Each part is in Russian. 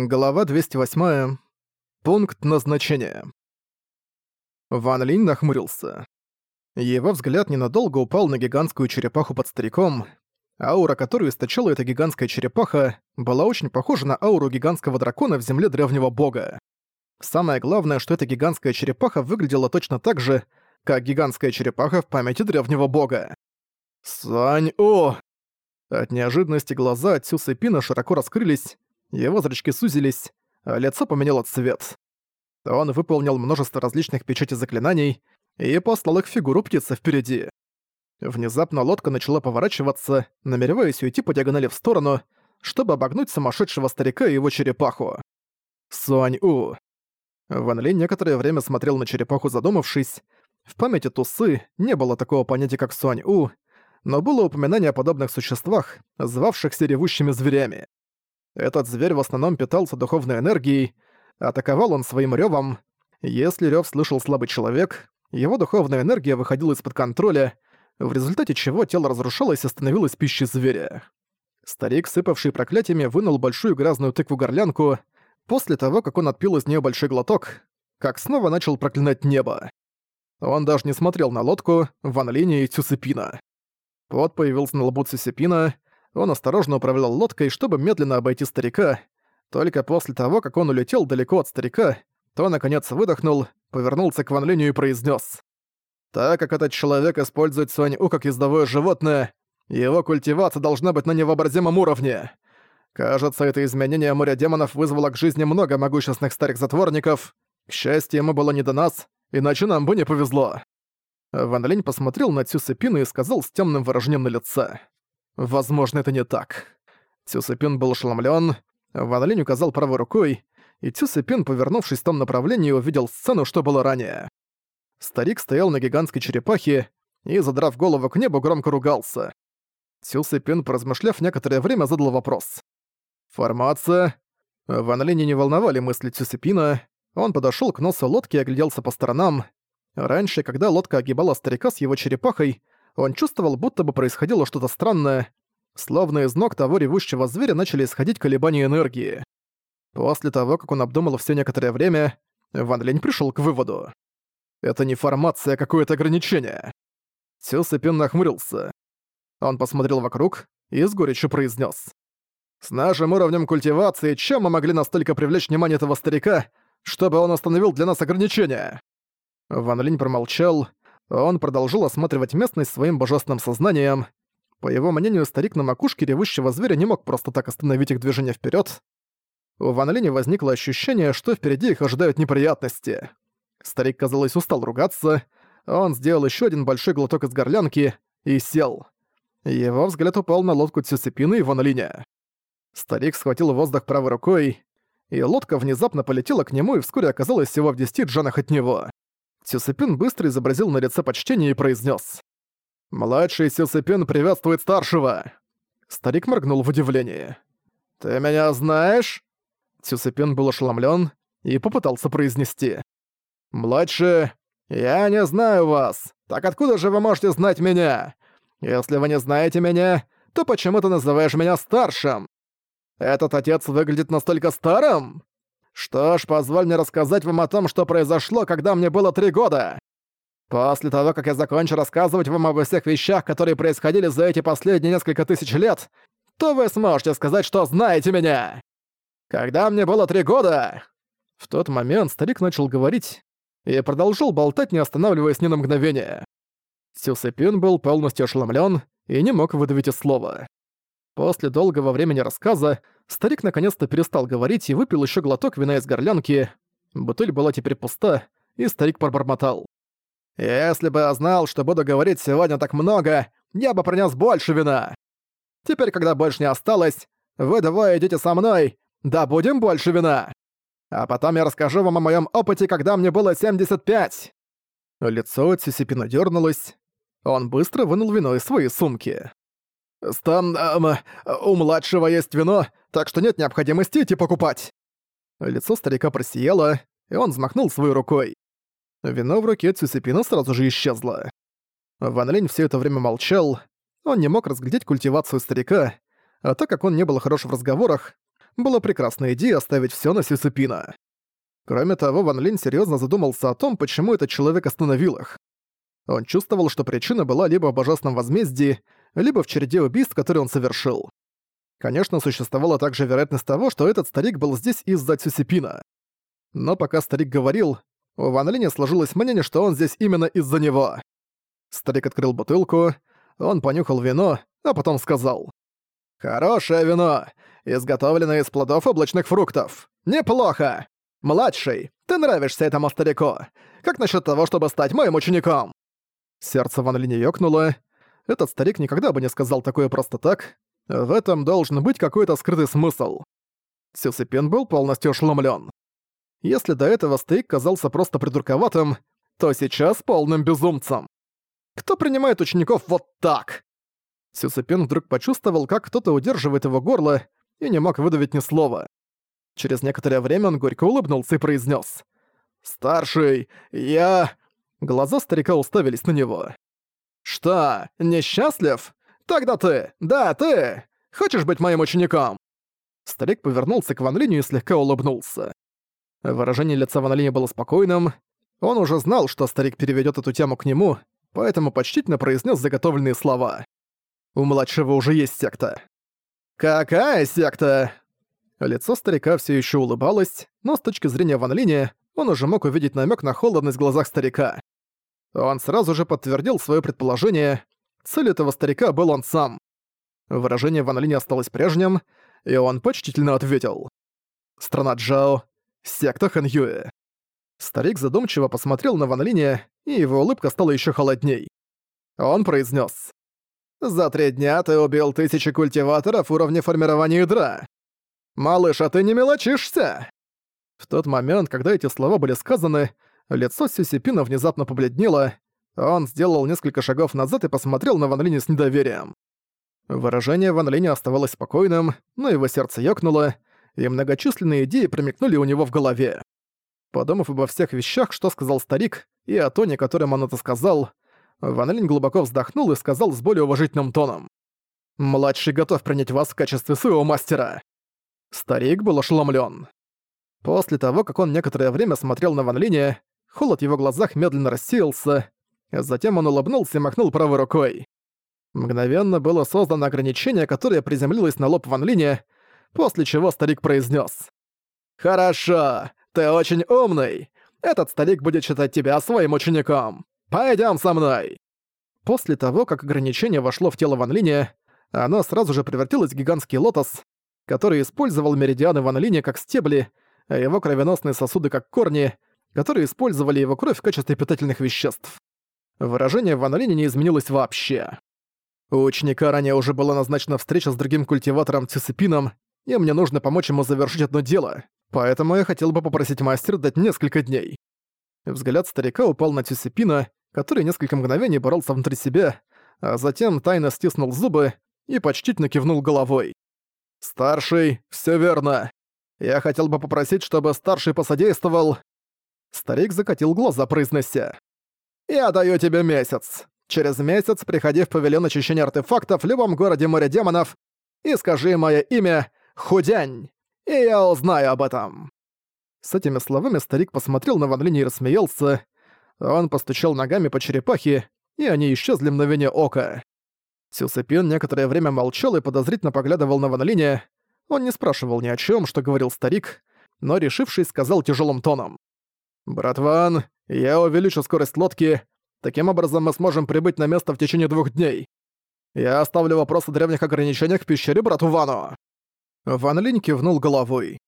Глава 208. Пункт назначения. Ван Линь нахмурился. Его взгляд ненадолго упал на гигантскую черепаху под стариком. Аура, которую источала эта гигантская черепаха, была очень похожа на ауру гигантского дракона в земле древнего бога. Самое главное, что эта гигантская черепаха выглядела точно так же, как гигантская черепаха в памяти древнего бога. «Сань-о!» От неожиданности глаза Цюса Пина широко раскрылись, его зрачки сузились, а лицо поменяло цвет. Он выполнил множество различных печатей заклинаний и послал их фигуру птицы впереди. Внезапно лодка начала поворачиваться, намереваясь уйти по диагонали в сторону, чтобы обогнуть сумасшедшего старика и его черепаху. Суань-У. Ван Ли некоторое время смотрел на черепаху, задумавшись. В памяти Тусы не было такого понятия, как Суань-У, но было упоминание о подобных существах, звавшихся ревущими зверями. Этот зверь в основном питался духовной энергией, атаковал он своим рёвом. Если рёв слышал слабый человек, его духовная энергия выходила из-под контроля, в результате чего тело разрушалось и становилось пищей зверя. Старик, сыпавший проклятиями, вынул большую грязную тыкву-горлянку, после того, как он отпил из неё большой глоток, как снова начал проклинать небо. Он даже не смотрел на лодку, Ван Линя и Цюсепина. Пот появился на лбу Цюсепина, он осторожно управлял лодкой, чтобы медленно обойти старика. Только после того, как он улетел далеко от старика, то, наконец, выдохнул, повернулся к Ван Линю и произнес: «Так как этот человек использует Суань-У как ездовое животное, его культивация должна быть на невообразимом уровне. Кажется, это изменение моря демонов вызвало к жизни много могущественных старых затворников. К счастью, ему было не до нас, иначе нам бы не повезло». Ван Линь посмотрел на Цю Сепину и сказал с темным выражением на лице. Возможно, это не так. Цюсепин был ошеломлен. Ван Линь указал правой рукой, и Цюсепин, повернувшись в том направлении, увидел сцену, что было ранее. Старик стоял на гигантской черепахе и, задрав голову к небу, громко ругался. Цюсепин, поразмышляв некоторое время, задал вопрос. «Формация?» Ван Линя не волновали мысли Цюсепина. Он подошёл к носу лодки и огляделся по сторонам. Раньше, когда лодка огибала старика с его черепахой, он чувствовал, будто бы происходило что-то странное, словно из ног того ревущего зверя начали исходить колебания энергии. После того, как он обдумал все некоторое время, Ван Линь пришел к выводу. Это не формация, а какое-то ограничение. Сил Сыпин нахмурился. Он посмотрел вокруг и с горечью произнес: «С нашим уровнем культивации чем мы могли настолько привлечь внимание этого старика, чтобы он остановил для нас ограничения?» Ван Линь промолчал, он продолжил осматривать местность своим божественным сознанием. По его мнению, старик на макушке ревущего зверя не мог просто так остановить их движение вперед. У Ван Линя возникло ощущение, что впереди их ожидают неприятности. Старик, казалось, устал ругаться. Он сделал еще один большой глоток из горлянки и сел. Его взгляд упал на лодку Цюцепина и Ван Линя. Старик схватил воздух правой рукой, и лодка внезапно полетела к нему и вскоре оказалась всего в десяти джанах от него. Сюсепин быстро изобразил на лице почтение и произнес: «Младший Сюсепин приветствует старшего!» Старик моргнул в удивлении. «Ты меня знаешь?» Сюсепин был ошеломлен и попытался произнести. «Младший, я не знаю вас. Так откуда же вы можете знать меня? Если вы не знаете меня, то почему ты называешь меня старшим? Этот отец выглядит настолько старым?» Что ж, позволь мне рассказать вам о том, что произошло, когда мне было три года. После того, как я закончу рассказывать вам обо всех вещах, которые происходили за эти последние несколько тысяч лет, то вы сможете сказать, что знаете меня. Когда мне было три года...» В тот момент старик начал говорить и продолжил болтать, не останавливаясь ни на мгновение. Сюсепин был полностью ошеломлен и не мог выдавить и слова. После долгого времени рассказа старик наконец-то перестал говорить и выпил еще глоток вина из горлянки. Бутыль была теперь пуста, и старик пробормотал. «Если бы я знал, что буду говорить сегодня так много, я бы принес больше вина. Теперь, когда больше не осталось, вы двое идите со мной, да будем больше вина. А потом я расскажу вам о моем опыте, когда мне было 75». Лицо Цисипина дернулось. Он быстро вынул вино из своей сумки. «Стан... Эм, у младшего есть вино, так что нет необходимости идти покупать». Лицо старика просияло, и он взмахнул своей рукой. Вино в руке Цюсипина сразу же исчезло. Ван Линь всё это время молчал, он не мог разглядеть культивацию старика, а так как он не был хорош в разговорах, была прекрасная идея оставить всё на Сюсепина. Кроме того, Ван Линь серьёзно задумался о том, почему этот человек остановил их. Он чувствовал, что причина была либо в божественном возмездии, либо в череде убийств, которые он совершил. Конечно, существовала также вероятность того, что этот старик был здесь из-за Цюсипина. Но пока старик говорил, у Ван Линя сложилось мнение, что он здесь именно из-за него. Старик открыл бутылку, он понюхал вино, а потом сказал. «Хорошее вино, изготовленное из плодов облачных фруктов. Неплохо! Младший, ты нравишься этому старику. Как насчет того, чтобы стать моим учеником?» Сердце Ван Линя ёкнуло. Этот старик никогда бы не сказал такое просто так. В этом должен быть какой-то скрытый смысл. Сюсипин был полностью ошеломлен. Если до этого старик казался просто придурковатым, то сейчас полным безумцем. Кто принимает учеников вот так? Сюсипин вдруг почувствовал, как кто-то удерживает его горло, и не мог выдавить ни слова. Через некоторое время он горько улыбнулся и произнес: «Старший, я...» Глаза старика уставились на него. «Что, несчастлив? Тогда ты, да, ты! Хочешь быть моим учеником?» Старик повернулся к Ван Линю и слегка улыбнулся. Выражение лица Ван было спокойным. Он уже знал, что старик переведет эту тему к нему, поэтому почтительно произнес заготовленные слова. «У младшего уже есть секта». «Какая секта?» Лицо старика все еще улыбалось, но с точки зрения Ван он уже мог увидеть намек на холодность в глазах старика. Он сразу же подтвердил свое предположение. Цель этого старика был он сам. Выражение Ван осталось прежним, и он почтительно ответил. «Страна Джао, секта Хэн Юэ». Старик задумчиво посмотрел на Ван Линя, и его улыбка стала еще холодней. Он произнес: «За три дня ты убил тысячи культиваторов уровня формирования ядра. «Малыш, а ты не мелочишься!» В тот момент, когда эти слова были сказаны, лицо Сюсипина внезапно побледнело, он сделал несколько шагов назад и посмотрел на Ван Линя с недоверием. Выражение Ван Линя оставалось спокойным, но его сердце ёкнуло, и многочисленные идеи промелькнули у него в голове. Подумав обо всех вещах, что сказал старик, и о тоне, которым он это сказал, Ван Линь глубоко вздохнул и сказал с более уважительным тоном. «Младший готов принять вас в качестве своего мастера». Старик был ошеломлен. После того, как он некоторое время смотрел на Ван Линя, холод в его глазах медленно рассеялся, затем он улыбнулся и махнул правой рукой. Мгновенно было создано ограничение, которое приземлилось на лоб Ван Линя, после чего старик произнес: «Хорошо, ты очень умный. Этот старик будет считать тебя своим учеником. Пойдем со мной!» После того, как ограничение вошло в тело Ван Линя, оно сразу же превратилось в гигантский лотос, который использовал меридианы Ван Линя как стебли, а его кровеносные сосуды как корни, которые использовали его кровь в качестве питательных веществ. Выражение Ван Линя не изменилось вообще. У ученика ранее уже была назначена встреча с другим культиватором Цисипином, и мне нужно помочь ему завершить одно дело, поэтому я хотел бы попросить мастера дать несколько дней. Взгляд старика упал на Цисипина, который несколько мгновений боролся внутри себя, а затем тайно стиснул зубы и почтительно кивнул головой. «Старший, все верно. Я хотел бы попросить, чтобы старший посодействовал...» Старик закатил глаза, произнося. «Я даю тебе месяц. Через месяц приходи в павильон очищения артефактов в любом городе моря демонов и скажи мое имя Худянь, и я узнаю об этом». С этими словами старик посмотрел на Ван Линь и рассмеялся. Он постучал ногами по черепахе, и они исчезли мгновение ока. Сюсепин некоторое время молчал и подозрительно поглядывал на Ван Линя. Он не спрашивал ни о чем, что говорил старик, но, решившись, сказал тяжелым тоном. «Брат Ван, я увеличу скорость лодки. Таким образом мы сможем прибыть на место в течение двух дней. Я оставлю вопрос о древних ограничениях в пещере брату Вану». Ван Линь кивнул головой.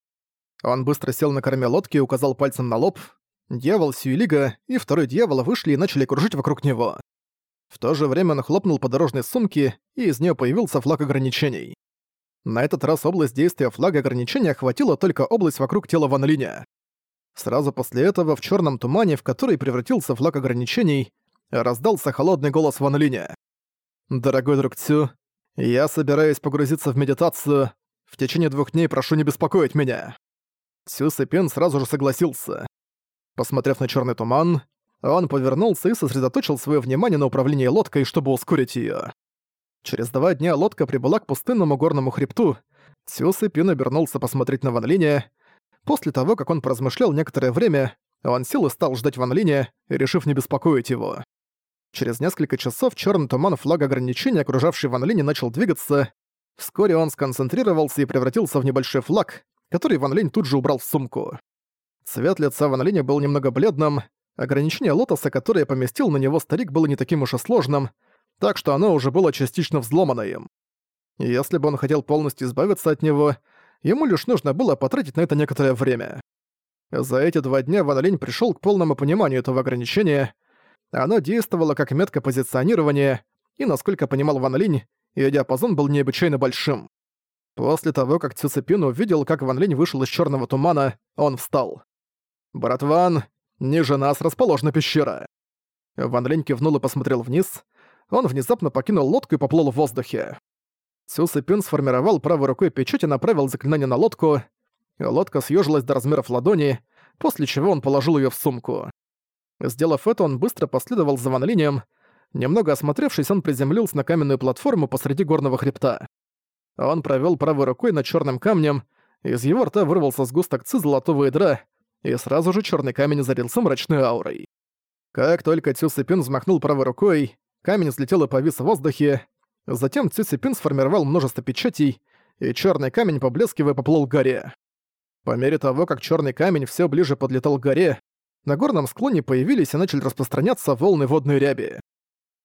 Он быстро сел на корме лодки и указал пальцем на лоб. Дьявол Сюэлига и второй дьявол вышли и начали кружить вокруг него. В то же время он хлопнул по дорожной сумке, и из нее появился флаг ограничений. На этот раз область действия флага ограничения охватила только область вокруг тела Ван Линя. Сразу после этого в черном тумане, в который превратился флаг ограничений, раздался холодный голос Ван Линя. «Дорогой друг Цю, я собираюсь погрузиться в медитацию. В течение двух дней прошу не беспокоить меня». Цю Сэпин сразу же согласился. Посмотрев на черный туман, он повернулся и сосредоточил свое внимание на управлении лодкой, чтобы ускорить ее. Через два дня лодка прибыла к пустынному горному хребту. Цю Сыпин обернулся посмотреть на Ван Линя. После того, как он поразмышлял некоторое время, он сел и стал ждать Ван Линя, решив не беспокоить его. Через несколько часов черный туман флага ограничения, окружавший Ван Линя, начал двигаться. Вскоре он сконцентрировался и превратился в небольшой флаг, который Ван Линь тут же убрал в сумку. Цвет лица Ван Линя был немного бледным, ограничение лотоса, которое поместил на него старик, было не таким уж и сложным, так что оно уже было частично взломано им. Если бы он хотел полностью избавиться от него, ему лишь нужно было потратить на это некоторое время. За эти два дня Ван Линь пришёл к полному пониманию этого ограничения. Оно действовало как метка позиционирования, и, насколько понимал Ван Линь, ее диапазон был необычайно большим. После того, как Цюцепин увидел, как Ван Линь вышел из черного тумана, он встал. «Брат Ван, ниже нас расположена пещера». Ван Линь кивнул и посмотрел вниз. Он внезапно покинул лодку и поплыл в воздухе. Цюцепин сформировал правой рукой печать и направил заклинание на лодку. Лодка съежилась до размеров ладони, после чего он положил ее в сумку. Сделав это, он быстро последовал за Ван Линем. Немного осмотревшись, он приземлился на каменную платформу посреди горного хребта. Он провел правой рукой над черным камнем, из его рта вырвался сгусток ци золотого ядра, и сразу же черный камень зарился мрачной аурой. Как только Цюсипин взмахнул правой рукой, камень взлетел и повис в воздухе. Затем Цюсипин сформировал множество печатей, и черный камень, поблескивая, поплыл к горе. По мере того, как черный камень все ближе подлетал к горе, на горном склоне появились и начали распространяться волны водной ряби.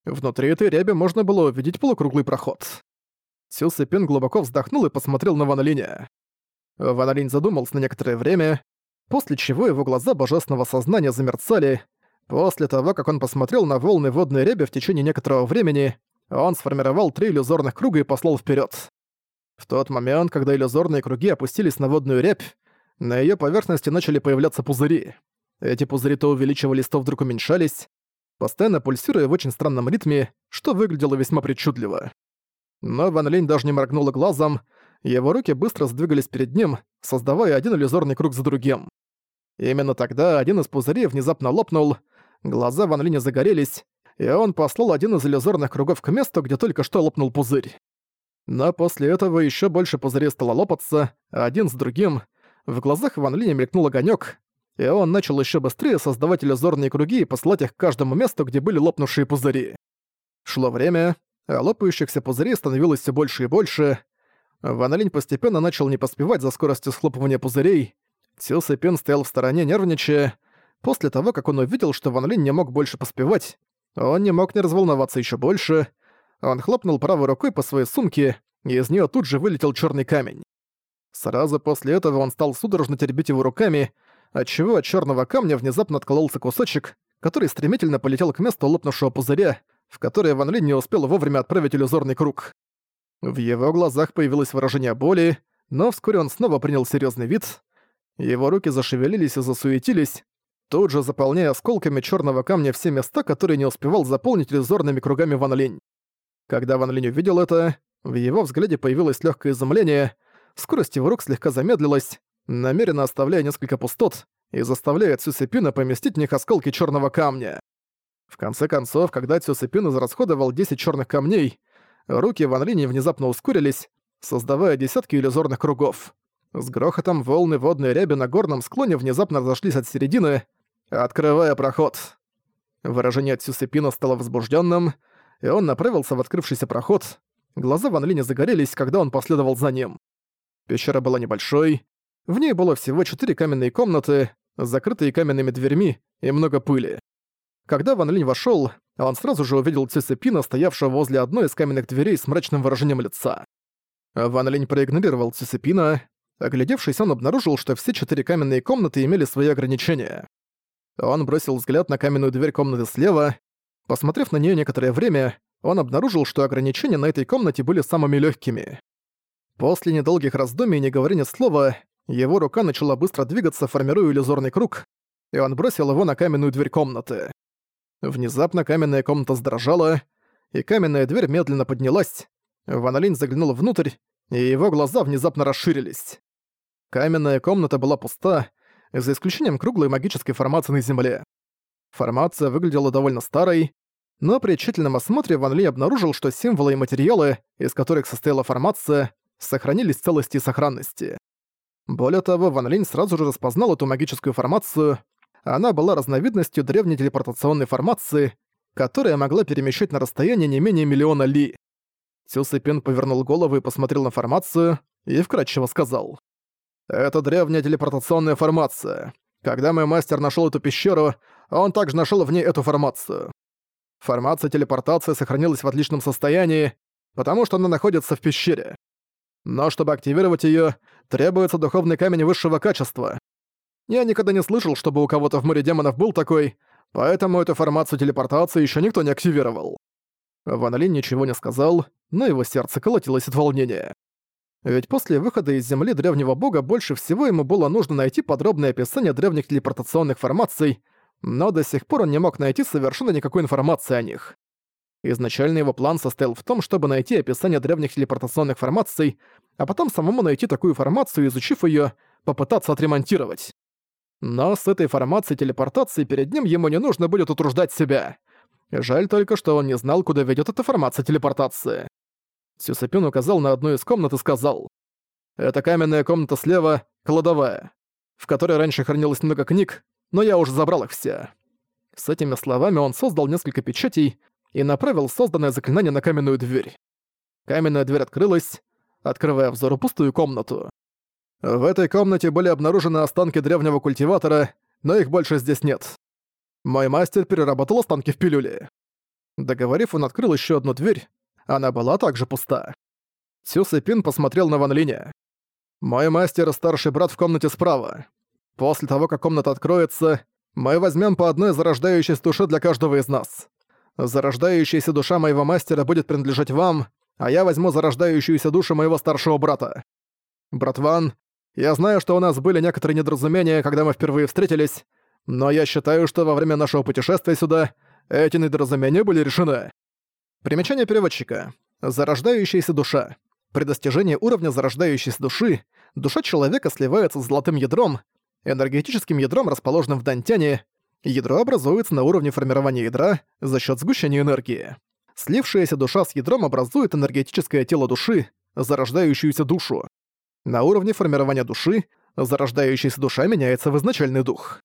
Внутри этой ряби можно было увидеть полукруглый проход. Сил Сыпин глубоко вздохнул и посмотрел на Ван Линя. Задумался на некоторое время, после чего его глаза божественного сознания замерцали. После того, как он посмотрел на волны водной ряби в течение некоторого времени, он сформировал три иллюзорных круга и послал вперед. В тот момент, когда иллюзорные круги опустились на водную рябь, на ее поверхности начали появляться пузыри. Эти пузыри то увеличивались, то вдруг уменьшались, постоянно пульсируя в очень странном ритме, что выглядело весьма причудливо. Но Ван Линь даже не моргнула глазом, его руки быстро сдвигались перед ним, создавая один иллюзорный круг за другим. Именно тогда один из пузырей внезапно лопнул, глаза Ван Линя загорелись, и он послал один из иллюзорных кругов к месту, где только что лопнул пузырь. Но после этого еще больше пузырей стало лопаться, один с другим. В глазах Ван Линя мелькнул огонек, и он начал еще быстрее создавать иллюзорные круги и послать их к каждому месту, где были лопнувшие пузыри. Шло время, а лопающихся пузырей становилось все больше и больше. Ван Линь постепенно начал не поспевать за скоростью схлопывания пузырей. Сил Сэпен стоял в стороне, нервничая. После того, как он увидел, что Ван Линь не мог больше поспевать, он не мог не разволноваться еще больше. Он хлопнул правой рукой по своей сумке, и из нее тут же вылетел черный камень. Сразу после этого он стал судорожно теребить его руками, отчего от черного камня внезапно откололся кусочек, который стремительно полетел к месту лопнувшего пузыря, в которое Ван Линь не успел вовремя отправить иллюзорный круг. В его глазах появилось выражение боли, но вскоре он снова принял серьезный вид. Его руки зашевелились и засуетились, тут же заполняя осколками черного камня все места, которые не успевал заполнить иллюзорными кругами Ван Линь. Когда Ван Линь увидел это, в его взгляде появилось легкое изумление, скорость его рук слегка замедлилась, намеренно оставляя несколько пустот и заставляя Цюсепина поместить в них осколки черного камня. В конце концов, когда Цюсепин израсходовал 10 черных камней, руки Ван Линь внезапно ускорились, создавая десятки иллюзорных кругов. С грохотом волны водной ряби на горном склоне внезапно разошлись от середины, открывая проход. Выражение Цюсепина стало возбужденным, и он направился в открывшийся проход. Глаза Ван Линя загорелись, когда он последовал за ним. Пещера была небольшой, в ней было всего четыре каменные комнаты, закрытые каменными дверьми и много пыли. Когда Ван Линь вошёл, он сразу же увидел Цисепина, стоявшего возле одной из каменных дверей с мрачным выражением лица. Ван Линь проигнорировал Цисепина. Оглядевшись, он обнаружил, что все четыре каменные комнаты имели свои ограничения. Он бросил взгляд на каменную дверь комнаты слева. Посмотрев на неё некоторое время, он обнаружил, что ограничения на этой комнате были самыми лёгкими. После недолгих раздумий, не говоря ни слова, его рука начала быстро двигаться, формируя иллюзорный круг, и он бросил его на каменную дверь комнаты. Внезапно каменная комната задрожала, и каменная дверь медленно поднялась. Ван Линь заглянул внутрь, и его глаза внезапно расширились. Каменная комната была пуста, за исключением круглой магической формации на земле. Формация выглядела довольно старой, но при тщательном осмотре Ван Ли обнаружил, что символы и материалы, из которых состояла формация, сохранились в целости и сохранности. Более того, Ван Линь сразу же распознал эту магическую формацию. Она была разновидностью древней телепортационной формации, которая могла перемещать на расстояние не менее миллиона ли. Цю Сыпин повернул голову и посмотрел на формацию, и вкратчиво сказал. «Это древняя телепортационная формация. Когда мой мастер нашел эту пещеру, он также нашел в ней эту формацию. Формация телепортации сохранилась в отличном состоянии, потому что она находится в пещере. Но чтобы активировать ее, требуется духовный камень высшего качества. Я никогда не слышал, чтобы у кого-то в море демонов был такой, поэтому эту формацию телепортации еще никто не активировал. Ван Линь ничего не сказал, но его сердце колотилось от волнения. Ведь после выхода из земли древнего бога больше всего ему было нужно найти подробное описание древних телепортационных формаций, но до сих пор он не мог найти совершенно никакой информации о них. Изначально его план состоял в том, чтобы найти описание древних телепортационных формаций, а потом самому найти такую формацию, изучив ее, попытаться отремонтировать. Но с этой формацией телепортации перед ним ему не нужно будет утруждать себя. Жаль только, что он не знал, куда ведет эта формация телепортации. Сюсапин указал на одну из комнат и сказал. «Это каменная комната слева, кладовая, в которой раньше хранилось много книг, но я уже забрал их все». С этими словами он создал несколько печатей, и направил созданное заклинание на каменную дверь. Каменная дверь открылась, открывая взору пустую комнату. В этой комнате были обнаружены останки древнего культиватора, но их больше здесь нет. Мой мастер переработал останки в пилюле. Договорив, он открыл еще одну дверь. Она была также пуста. Цю Пин посмотрел на Ван Линя. «Мой мастер — старший брат в комнате справа. После того, как комната откроется, мы возьмем по одной зарождающейся душе для каждого из нас. Зарождающаяся душа моего мастера будет принадлежать вам, а я возьму зарождающуюся душу моего старшего брата. Братван, я знаю, что у нас были некоторые недоразумения, когда мы впервые встретились, но я считаю, что во время нашего путешествия сюда эти недоразумения были решены. Примечание переводчика. Зарождающаяся душа. При достижении уровня зарождающейся души душа человека сливается с золотым ядром, энергетическим ядром, расположенным в Дантяне, Ядро образуется на уровне формирования ядра за счет сгущения энергии. Слившаяся душа с ядром образует энергетическое тело души, зарождающуюся душу. На уровне формирования души зарождающаяся душа меняется в изначальный дух.